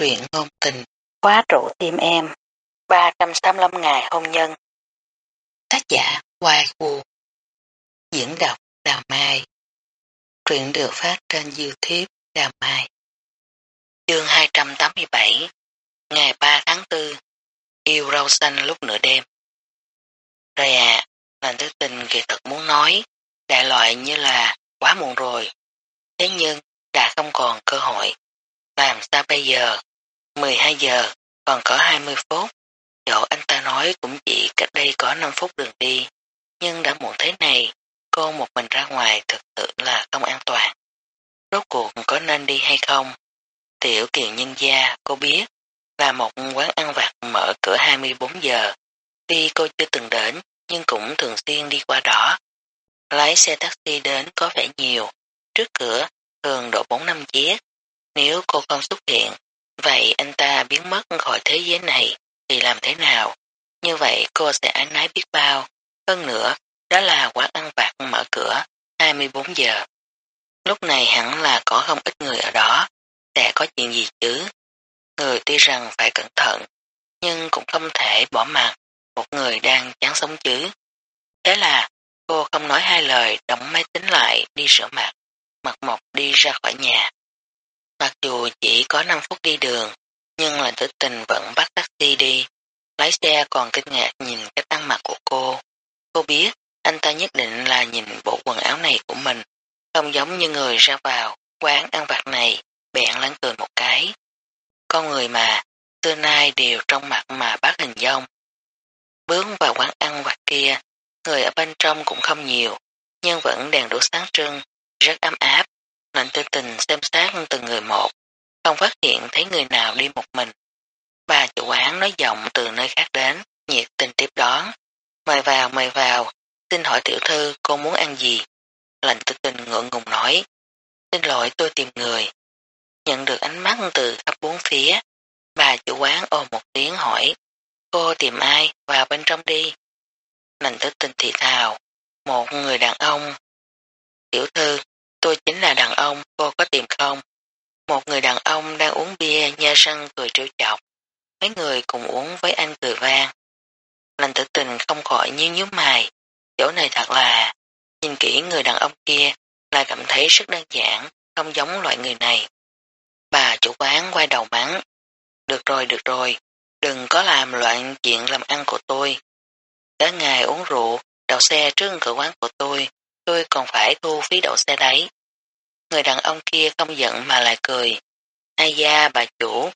truyện ngôn tình, khóa trụ tim em, 385 ngày hôn nhân. Tác giả Hoài Vũ Diễn đọc Đào Mai Truyện được phát trên Youtube Đào Mai Chương 287 Ngày 3 tháng 4 Yêu rau xanh lúc nửa đêm Rồi à, lần thứ tình kỳ thật muốn nói đại loại như là quá muộn rồi. Thế nhưng đã không còn cơ hội. Làm sao bây giờ? 12 giờ, còn có 20 phút. Chỗ anh ta nói cũng chỉ cách đây có 5 phút đường đi. Nhưng đã muộn thế này, cô một mình ra ngoài thực sự là không an toàn. Rốt cuộc có nên đi hay không? Tiểu kiều nhân gia, cô biết, là một quán ăn vặt mở cửa 24 giờ. Tuy cô chưa từng đến, nhưng cũng thường xuyên đi qua đó. Lái xe taxi đến có vẻ nhiều, trước cửa thường độ 4 năm chiếc. Nếu cô không xuất hiện, vậy anh ta biến mất khỏi thế giới này thì làm thế nào? Như vậy cô sẽ ái nái biết bao. Hơn nữa, đó là quán ăn vặt mở cửa 24 giờ. Lúc này hẳn là có không ít người ở đó, sẽ có chuyện gì chứ? Người tuy rằng phải cẩn thận, nhưng cũng không thể bỏ mặt một người đang chán sống chứ. Thế là cô không nói hai lời đóng máy tính lại đi rửa mặt, mặt mộc đi ra khỏi nhà. Mặc dù chỉ có 5 phút đi đường, nhưng là tử tình vẫn bắt taxi đi. Lái xe còn kinh ngạc nhìn cái tăng mặc của cô. Cô biết anh ta nhất định là nhìn bộ quần áo này của mình, không giống như người ra vào quán ăn vặt này, bẹn lắng cười một cái. Con người mà, xưa nay đều trong mặt mà bác hình dông. Bước vào quán ăn vặt kia, người ở bên trong cũng không nhiều, nhưng vẫn đèn đủ sáng trưng, rất ấm áp. Lệnh tư tình xem xét từng người một, không phát hiện thấy người nào đi một mình. Bà chủ quán nói giọng từ nơi khác đến, nhiệt tình tiếp đón. Mời vào, mời vào, xin hỏi tiểu thư cô muốn ăn gì? Lệnh tư tình ngượng ngùng nói. Xin lỗi tôi tìm người. Nhận được ánh mắt từ khắp bốn phía, bà chủ quán ồ một tiếng hỏi. Cô tìm ai? Vào bên trong đi. Lệnh tư tình thị thào. Một người đàn ông. Tiểu thư, tôi chính là đàn ông, cô có tìm không? Một người đàn ông đang uống bia nha răng cười trêu chọc. Mấy người cùng uống với anh cười vang. Lành tử tình không khỏi nhíu nhíu mày. Chỗ này thật là, nhìn kỹ người đàn ông kia lại cảm thấy rất đơn giản, không giống loại người này. Bà chủ quán quay đầu mắng. Được rồi, được rồi, đừng có làm loạn chuyện làm ăn của tôi. Cả ngày uống rượu, đậu xe trước cửa quán của tôi, tôi còn phải thu phí đậu xe đấy. Người đàn ông kia không giận mà lại cười. Ai da bà chủ.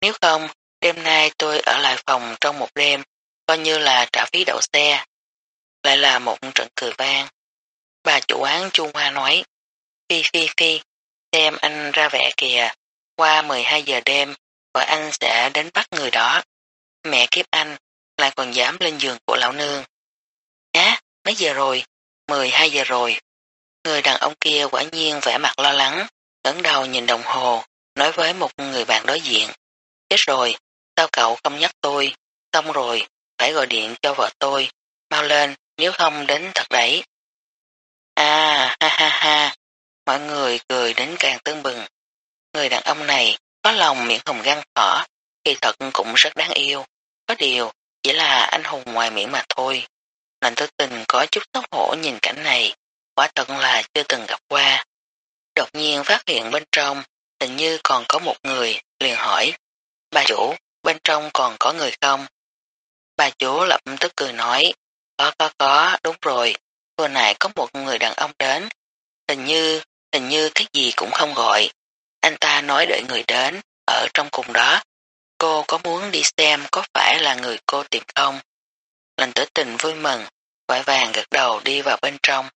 Nếu không, đêm nay tôi ở lại phòng trong một đêm, coi như là trả phí đậu xe. Lại là một trận cười vang. Bà chủ quán Trung Hoa nói, Phi Phi Phi, xem anh ra vẻ kìa, qua 12 giờ đêm, vợ anh sẽ đến bắt người đó. Mẹ kiếp anh, lại còn dám lên giường của lão nương. Á, mấy giờ rồi? 12 giờ rồi. Người đàn ông kia quả nhiên vẻ mặt lo lắng, ngẩng đầu nhìn đồng hồ, nói với một người bạn đối diện. Chết rồi, sao cậu không nhắc tôi? Xong rồi, phải gọi điện cho vợ tôi. Mau lên, nếu không đến thật đấy. À, ha ha ha, mọi người cười đến càng tương bừng. Người đàn ông này có lòng miệng hồng gan thỏ, kỳ thật cũng rất đáng yêu. Có điều, chỉ là anh hùng ngoài miệng mà thôi. Lạnh tử tình có chút xấu hổ nhìn cảnh này, quả thật là chưa từng gặp qua. Đột nhiên phát hiện bên trong, hình như còn có một người, liền hỏi, bà chủ, bên trong còn có người không? Bà chủ lập tức cười nói, có có có, đúng rồi, vừa nãy có một người đàn ông đến, hình như, hình như cái gì cũng không gọi. Anh ta nói đợi người đến, ở trong cùng đó. Cô có muốn đi xem có phải là người cô tìm không? Lành tử tình vui mừng, vội vàng gật đầu đi vào bên trong.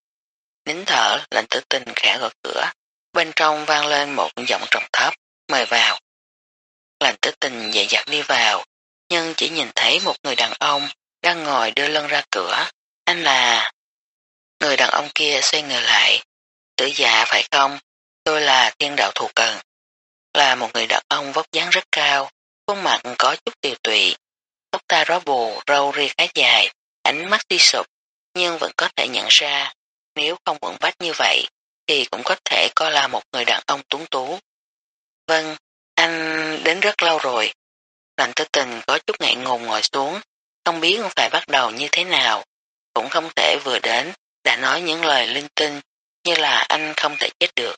Nín thở, lệnh tử tình khẽ gật cửa. Bên trong vang lên một giọng trầm thấp, mời vào. Lệnh tử tình dậy dặt đi vào, nhưng chỉ nhìn thấy một người đàn ông đang ngồi đưa lưng ra cửa. Anh là... Người đàn ông kia xoay người lại. Tử dạ phải không? Tôi là thiên đạo thù cần. Là một người đàn ông vóc dáng rất cao, khuôn mặt có chút tiều tụy. Tóc ta ró bù, râu ria khá dài, ánh mắt đi sụp, nhưng vẫn có thể nhận ra nếu không quẩn bách như vậy, thì cũng có thể coi là một người đàn ông tuấn tú. Vâng, anh đến rất lâu rồi. Lạnh tư tình có chút ngại ngùng ngồi xuống, không biết phải bắt đầu như thế nào. Cũng không thể vừa đến, đã nói những lời linh tinh như là anh không thể chết được.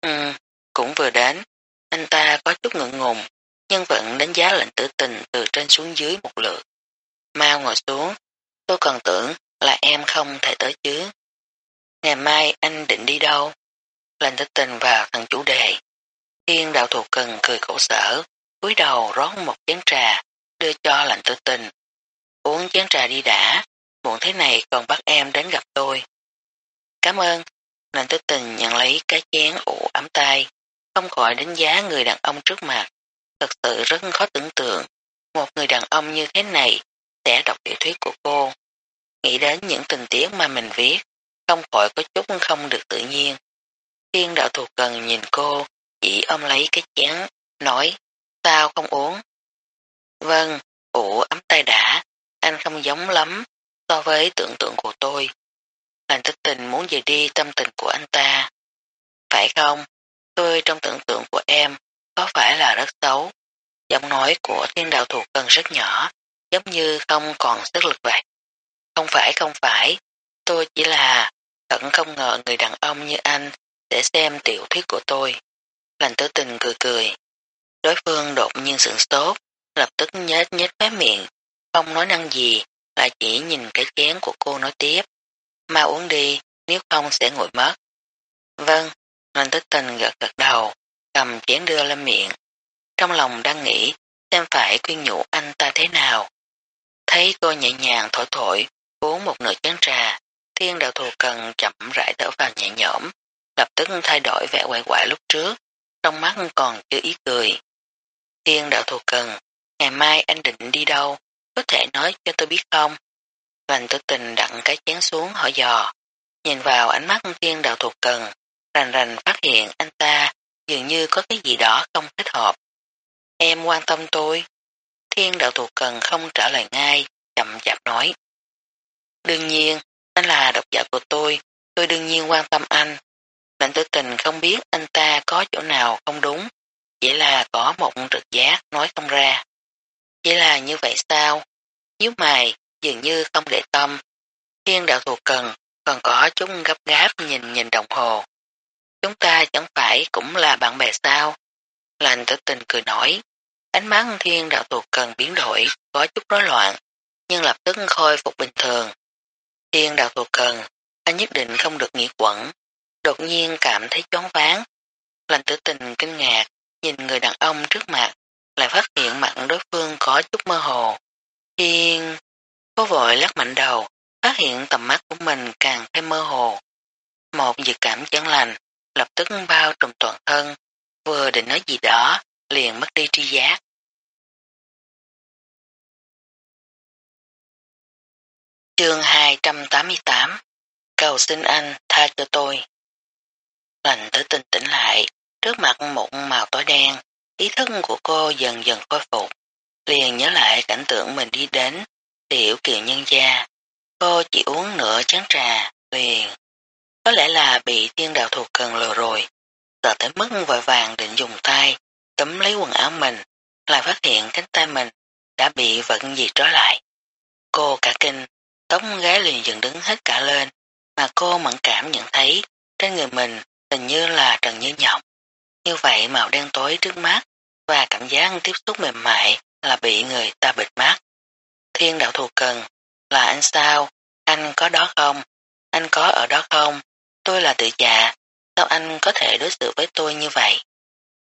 Ừ, cũng vừa đến, anh ta có chút ngượng ngùng, nhưng vẫn đánh giá lệnh tử tình trên xuống dưới một lượt. Mau ngồi xuống, tôi còn tưởng là em không thể tới chứ. Ngày mai anh định đi đâu? Lành thích tình vào thằng chủ đề. Thiên đạo thù cần cười khổ sở, cúi đầu rót một chén trà, đưa cho lành tử tình. Uống chén trà đi đã, muộn thế này còn bắt em đến gặp tôi. Cảm ơn, lành tử tình nhận lấy cái chén ủ ấm tay, không khỏi đánh giá người đàn ông trước mặt. Thật sự rất khó tưởng tượng, một người đàn ông như thế này sẽ đọc tiểu thuyết của cô. Nghĩ đến những tình tiết mà mình viết, không khỏi có chút không được tự nhiên. Thiên đạo thuộc cần nhìn cô, chỉ ôm lấy cái chén, nói, sao không uống? Vâng, ủ ấm tay đã, anh không giống lắm so với tưởng tượng của tôi. Lành thức tình muốn về đi tâm tình của anh ta. Phải không? Tôi trong tưởng tượng của em có phải là rất xấu. Giọng nói của thiên đạo thủ cần rất nhỏ, giống như không còn sức lực vậy. Không phải không phải, tôi chỉ là thật không ngờ người đàn ông như anh để xem tiểu thuyết của tôi. Lành tử tình cười cười. Đối phương đột nhiên sửng sốt, lập tức nhếch nhếch khóe miệng, không nói năng gì, là chỉ nhìn cái chén của cô nói tiếp. Mà uống đi, nếu không sẽ nguội mất. Vâng, lành tử tình gật gật đầu, cầm chén đưa lên miệng. Trong lòng đang nghĩ xem phải khuyên nhủ anh ta thế nào. Thấy cô nhẹ nhàng thổi thổi, uống một nửa chén trà, thiên đạo thù cần chậm rãi thở vào nhẹ nhõm, lập tức thay đổi vẻ quậy quại lúc trước, trong mắt còn chưa ý cười. Thiên đạo thù cần, ngày mai anh định đi đâu, có thể nói cho tôi biết không? Lành tử tình đặt cái chén xuống hỏi dò, nhìn vào ánh mắt thiên đạo thù cần, rành rành phát hiện anh ta dường như có cái gì đó không thích hợp. Em quan tâm tôi. Thiên đạo thù cần không trả lời ngay, chậm chạp nói. Đương nhiên, anh là độc giả của tôi, tôi đương nhiên quan tâm anh. Lệnh tử tình không biết anh ta có chỗ nào không đúng, chỉ là có một trực giác nói không ra. Chỉ là như vậy sao? Nhíu mày, dường như không để tâm. Thiên đạo thù cần, còn có chúng gấp gáp nhìn nhìn đồng hồ. Chúng ta chẳng phải cũng là bạn bè sao? Lành tử tình cười nổi. Ánh mắt thiên đạo tuột cần biến đổi, có chút rối loạn, nhưng lập tức khôi phục bình thường. Thiên đạo tuột cần, anh nhất định không được nghĩ quẩn, đột nhiên cảm thấy choáng váng. Lành tử tình kinh ngạc, nhìn người đàn ông trước mặt, lại phát hiện mặt đối phương có chút mơ hồ. Thiên... có vội lắc mạnh đầu, phát hiện tầm mắt của mình càng thêm mơ hồ. Một dự cảm chán lành, lập tức bao trùm toàn thân, vừa định nói gì đó, liền mất đi tri giác. Chương 288 Cầu xin anh tha cho tôi. Lành tử tinh tỉnh lại, trước mặt một màu tối đen, ý thức của cô dần dần khôi phục. Liền nhớ lại cảnh tượng mình đi đến, tiểu kiều nhân gia. Cô chỉ uống nửa chén trà, liền. Có lẽ là bị thiên đạo thuộc cần lừa rồi. Sợ tới mức vội vàng định dùng tay, tấm lấy quần áo mình, lại phát hiện cánh tay mình đã bị vận gì trói lại. Cô cả kinh, tóc gái liền dựng đứng hết cả lên, mà cô mẫn cảm nhận thấy trên người mình hình như là trần như nhộng. Như vậy màu đen tối trước mắt và cảm giác tiếp xúc mềm mại là bị người ta bịt mắt. Thiên đạo thù cần, là anh sao? Anh có đó không? Anh có ở đó không? Tôi là tự dạ, sao anh có thể đối xử với tôi như vậy?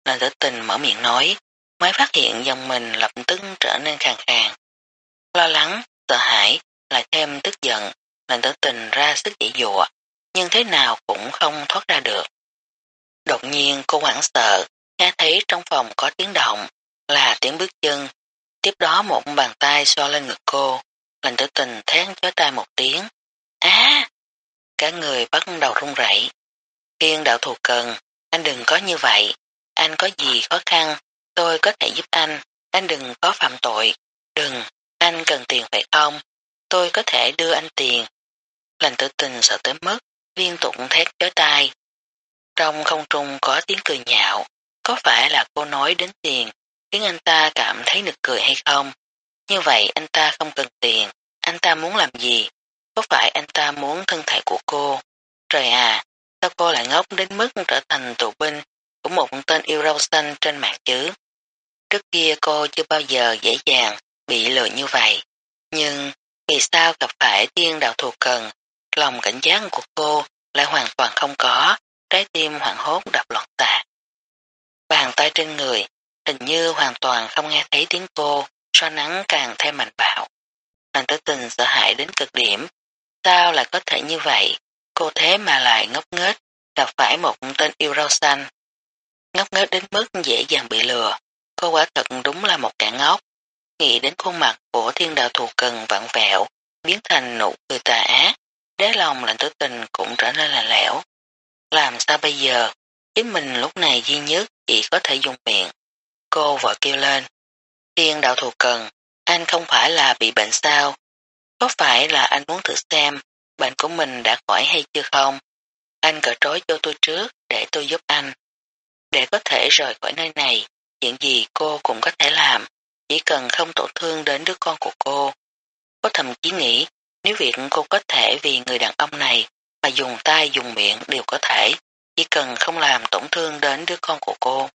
Lần tử tình mở miệng nói, mới phát hiện dòng mình lập tức trở nên khàn khàn. Lo lắng, sợ hãi, lại thêm tức giận, lần tử tình ra sức dĩ dụa, nhưng thế nào cũng không thoát ra được. Đột nhiên cô hoảng sợ, nghe thấy trong phòng có tiếng động, là tiếng bước chân. Tiếp đó một bàn tay xoa lên ngực cô, lần tử tình thét chói tay một tiếng. Á! cả người bắt đầu run rẩy. Thiên đạo thù cần, anh đừng có như vậy, anh có gì khó khăn, tôi có thể giúp anh, anh đừng có phạm tội, đừng, anh cần tiền phải không, tôi có thể đưa anh tiền. Lành tử tình sợ tới mức, liên tục thét chói tai. Trong không trung có tiếng cười nhạo, có phải là cô nói đến tiền khiến anh ta cảm thấy nực cười hay không. Như vậy anh ta không cần tiền, anh ta muốn làm gì? Có phải anh ta muốn thân thể của cô? Trời à, sao cô lại ngốc đến mức trở thành tù binh của một tên yêu rau xanh trên mạng chứ? Trước kia cô chưa bao giờ dễ dàng bị lừa như vậy. Nhưng vì sao gặp phải tiên đạo thù cần, lòng cảnh giác của cô lại hoàn toàn không có, trái tim hoảng hốt đập loạn tạ. Bàn tay trên người, hình như hoàn toàn không nghe thấy tiếng cô, so nắng càng thêm mạnh bạo. hoàng tử tình sợ hãi đến cực điểm. Sao lại có thể như vậy? Cô thế mà lại ngốc nghếch, gặp phải một tên yêu rau xanh. Ngốc nghếch đến mức dễ dàng bị lừa. Cô quả thật đúng là một kẻ ngốc. Nghĩ đến khuôn mặt của thiên đạo thù cần vặn vẹo, biến thành nụ cười tà ác, đế lòng lạnh tử tình cũng trở nên là lẻo Làm sao bây giờ? Chính mình lúc này duy nhất chỉ có thể dùng miệng. Cô vội kêu lên. Thiên đạo thù cần, anh không phải là bị bệnh sao? Có phải là anh muốn thử xem bệnh của mình đã khỏi hay chưa không? Anh cởi trói cho tôi trước để tôi giúp anh. Để có thể rời khỏi nơi này, chuyện gì cô cũng có thể làm, chỉ cần không tổn thương đến đứa con của cô. Có thậm chí nghĩ nếu việc cô có thể vì người đàn ông này mà dùng tay dùng miệng đều có thể, chỉ cần không làm tổn thương đến đứa con của cô.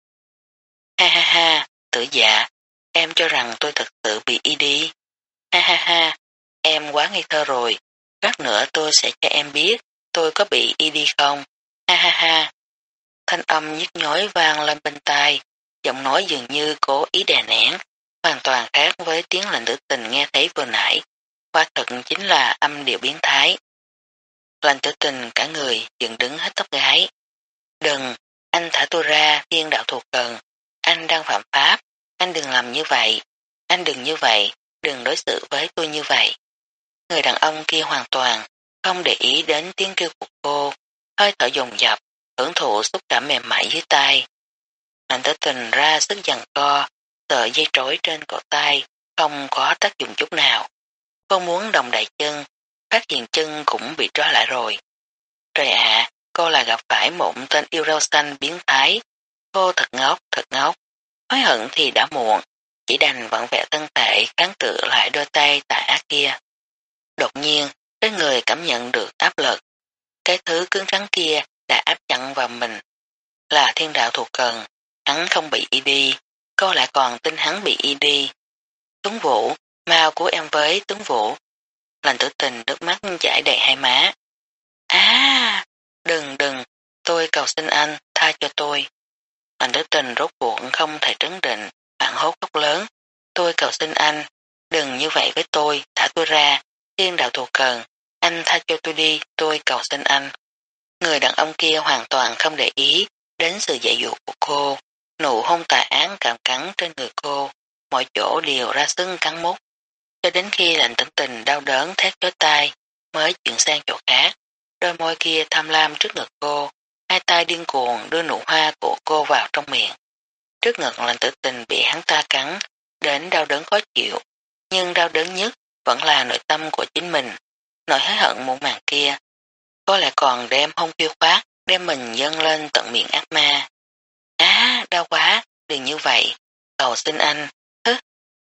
Ha ha ha, tử dạ, em cho rằng tôi thật sự bị y đi. Ha ha ha, em quá ngây thơ rồi, lát nữa tôi sẽ cho em biết tôi có bị y đi không. Ha ha ha. Thanh âm nhức nhói vang lên bên tai, giọng nói dường như cố ý đè nén, hoàn toàn khác với tiếng lệnh tử tình nghe thấy vừa nãy. Qua thật chính là âm điệu biến thái. Lành tử tình cả người dựng đứng hết tóc gái. Đừng, anh thả tôi ra thiên đạo thuộc cần. Anh đang phạm pháp, anh đừng làm như vậy. Anh đừng như vậy, đừng đối xử với tôi như vậy. Người đàn ông kia hoàn toàn không để ý đến tiếng kêu của cô, hơi thở dồn dập, hưởng thụ xúc cảm mềm mại dưới tay. Mạnh tử tình ra sức dằn co, sợi dây trối trên cổ tay, không có tác dụng chút nào. Cô muốn đồng đại chân, phát hiện chân cũng bị trói lại rồi. Trời ạ, cô là gặp phải một tên yêu rau xanh biến thái. Cô thật ngốc, thật ngốc. Hối hận thì đã muộn, chỉ đành vặn vẹo thân thể kháng tự lại đôi tay tà ác kia. Đột nhiên, cái người cảm nhận được áp lực. Cái thứ cứng rắn kia đã áp chặn vào mình. Là thiên đạo thuộc cần, hắn không bị y đi, cô lại còn tin hắn bị y đi. Tuấn Vũ, mau của em với Tuấn Vũ. Lành tử tình nước mắt chảy đầy hai má. À, đừng đừng, tôi cầu xin anh, tha cho tôi. Lành tử tình rốt cuộc không thể trấn định, bạn hốt khóc lớn. Tôi cầu xin anh, đừng như vậy với tôi, thả tôi ra, tiên đạo thù cần, anh tha cho tôi đi, tôi cầu xin anh. Người đàn ông kia hoàn toàn không để ý đến sự dạy dụ của cô, nụ hôn tà án cảm cắn trên người cô, mọi chỗ đều ra sưng cắn mút. Cho đến khi lạnh tận tình đau đớn thét chói tai, mới chuyển sang chỗ khác, đôi môi kia tham lam trước ngực cô, hai tay điên cuồng đưa nụ hoa của cô vào trong miệng. Trước ngực lạnh tử tình bị hắn ta cắn, đến đau đớn khó chịu, nhưng đau đớn nhất vẫn là nội tâm của chính mình, nỗi hối hận muộn màng kia. Có lẽ còn đem hông phiêu khoát, đem mình dâng lên tận miệng ác ma. Á, đau quá, đừng như vậy, cầu xin anh, hứ.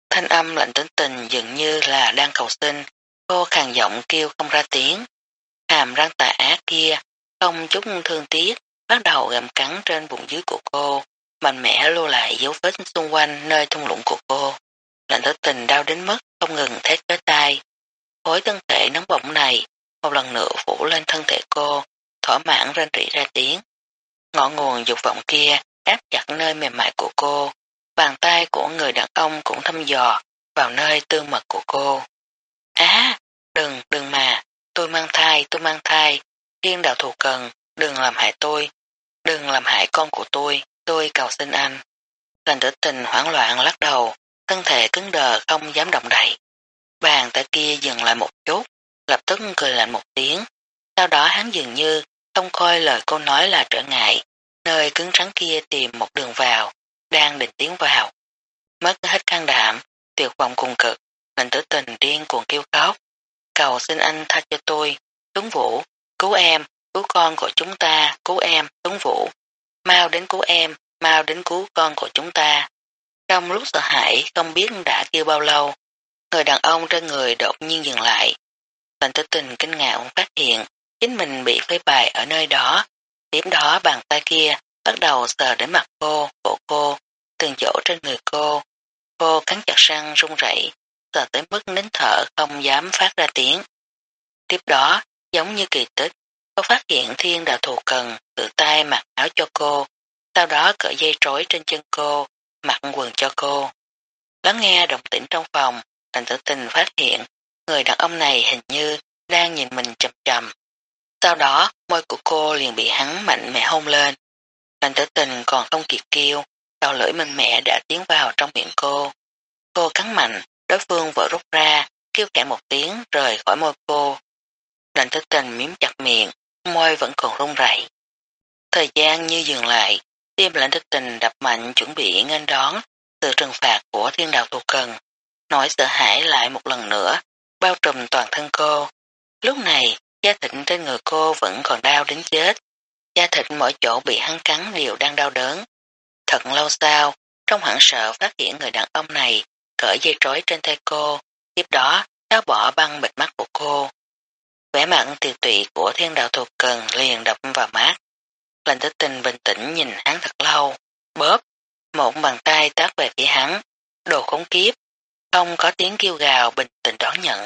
Thanh âm lạnh tính tình dường như là đang cầu xin, cô khàn giọng kêu không ra tiếng. Hàm răng tà ác kia, không chút thương tiếc, bắt đầu gặm cắn trên bụng dưới của cô, mạnh mẽ lưu lại dấu vết xung quanh nơi thung lũng của cô. Lạnh tử tình đau đến mức không ngừng thét tới. Khối thân thể nóng bỏng này một lần nữa phủ lên thân thể cô, thỏa mãn rên rỉ ra tiếng. Ngọn nguồn dục vọng kia áp chặt nơi mềm mại của cô, bàn tay của người đàn ông cũng thăm dò vào nơi tư mật của cô. Á, đừng, đừng mà, tôi mang thai, tôi mang thai, thiên đạo thù cần, đừng làm hại tôi, đừng làm hại con của tôi, tôi cầu xin anh. Lành tử tình hoảng loạn lắc đầu, thân thể cứng đờ không dám động đậy. Bàn tay kia dừng lại một chút, lập tức cười lạnh một tiếng. Sau đó hắn dường như không coi lời cô nói là trở ngại, nơi cứng rắn kia tìm một đường vào, đang định tiến vào. Mất hết can đảm, tuyệt vọng cùng cực, mình tử tình điên cuồng kêu khóc. Cầu xin anh tha cho tôi, Tuấn Vũ, cứu em, cứu con của chúng ta, cứu em, Tuấn Vũ. Mau đến cứu em, mau đến cứu con của chúng ta. Trong lúc sợ hãi không biết đã kêu bao lâu, người đàn ông trên người đột nhiên dừng lại. Lệnh tử tình kinh ngạc phát hiện chính mình bị phơi bài ở nơi đó. Tiếp đó bàn tay kia bắt đầu sờ đến mặt cô, cổ cô, từng chỗ trên người cô. Cô cắn chặt răng run rẩy, sờ tới mức nín thở không dám phát ra tiếng. Tiếp đó, giống như kỳ tích, cô phát hiện thiên đạo thù cần tự tay mặc áo cho cô, sau đó cởi dây trối trên chân cô, mặc quần cho cô. Lắng nghe động tĩnh trong phòng, thành tử tình phát hiện người đàn ông này hình như đang nhìn mình chầm chầm. Sau đó, môi của cô liền bị hắn mạnh mẽ hôn lên. Thành tử tình còn không kịp kêu, đầu lưỡi mạnh mẽ đã tiến vào trong miệng cô. Cô cắn mạnh, đối phương vỡ rút ra, kêu khẽ một tiếng rời khỏi môi cô. Thành tử tình miếm chặt miệng, môi vẫn còn run rẩy. Thời gian như dừng lại, tim lệnh thức tình đập mạnh chuẩn bị ngân đón sự trừng phạt của thiên đạo tu cần. Nỗi sợ hãi lại một lần nữa, bao trùm toàn thân cô. Lúc này, da thịt trên người cô vẫn còn đau đến chết. Da thịt mỗi chỗ bị hắn cắn đều đang đau đớn. Thật lâu sau, trong hoảng sợ phát hiện người đàn ông này cởi dây trói trên tay cô, tiếp đó tháo bỏ băng bịt mắt của cô. Vẻ mặn tiều tụy của thiên đạo thuộc cần liền đập vào mắt. Lành tích tình bình tĩnh nhìn hắn thật lâu, bóp, một bàn tay tác về phía hắn, đồ khốn kiếp, không có tiếng kêu gào bình tĩnh đón nhận.